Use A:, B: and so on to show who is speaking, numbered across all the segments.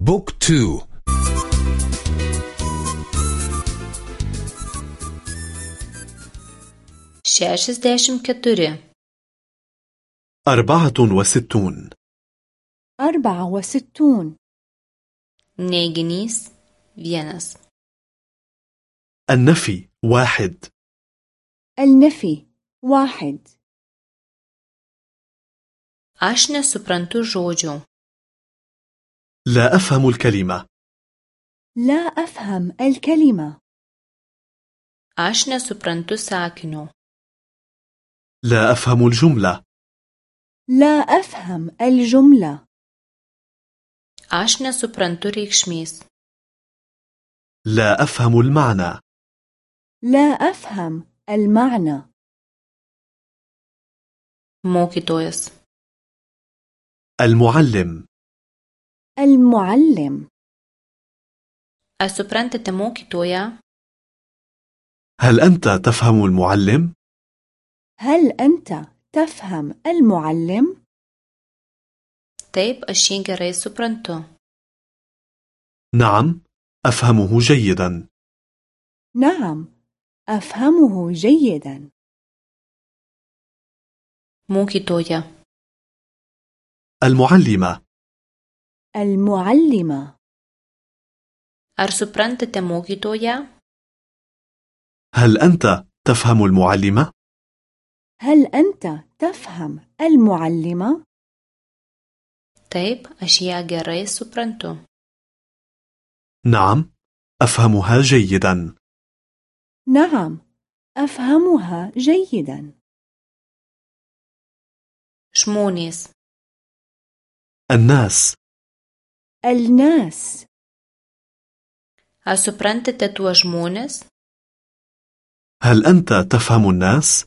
A: بوك تو.
B: شاشدešim keturi
C: أربعة وستون.
D: أربعة وستون.
B: neiginys vienas
C: النفي واحد.
D: النفي واحد.
B: aš nesuprantu žodžių
C: لا أفهم الكلمة.
D: لا أفهم الكلمة.
B: Aš nesuprantu sakinio
C: لا أفهم الجملة.
D: لا أفهم الجملة.
B: Aš nesuprantu reikšmės
C: لا أفهم المعنى.
D: لا أفهم المعنى.
B: Mokytojas
C: المعلم.
D: المعلم.
B: ar suprantate mokytoją
C: هل أنت تفهم المعلم؟
D: هل أنت تفهم المعلم؟
B: taip aš jį gerai suprantu
C: نعم أفهمه جيدا.
D: نعم أفهمه جيدا.
B: mokytoja
C: المعلمة
D: المعلمة.
B: Ar suprantate mokytoją
C: هل أنت تفهم المعلمة؟
D: هل أنت تفهم المعلمة؟
B: taip aš ją gerai suprantu.
C: نعم أفهمها جيدا.
D: نعم أفهمها جيدا.
B: Žmonės
C: الناس
D: الناس.
B: Ar suprantate tuos žmonės
C: هل أنت تفهم الناس؟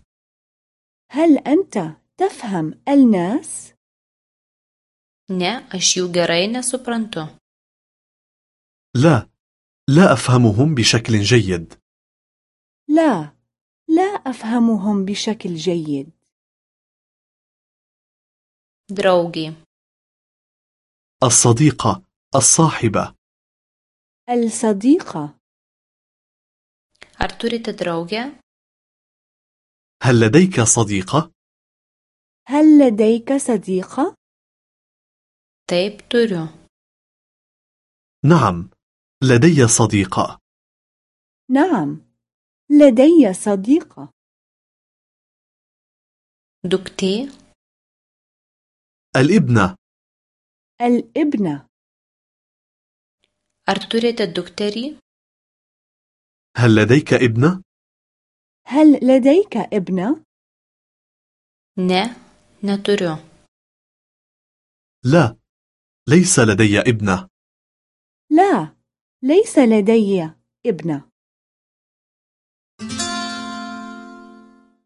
D: هل أنت تفهم الناس؟
B: ne aš jų gerai nesuprantu
C: لا لا أفهمهم بشكل جيد.
D: لا لا أفهمهم بشكل جيد.
B: Draugė
C: الصديقة الصاحبة.
D: الصديقة.
B: Ar turite draugę
C: هل لديك صديقة؟
D: هل لديك صديقة؟
B: taip turiu
C: نعم لدي صديقة.
D: نعم لدي صديقة.
B: Duktė
C: الابنة.
D: الابنة.
B: ar turite dukterį
C: هل لديك ابنة؟
D: هل لديك ابنة؟
B: ne neturiu
C: لا ليس لدي ابنة.
D: لا ليس لدي ابنة.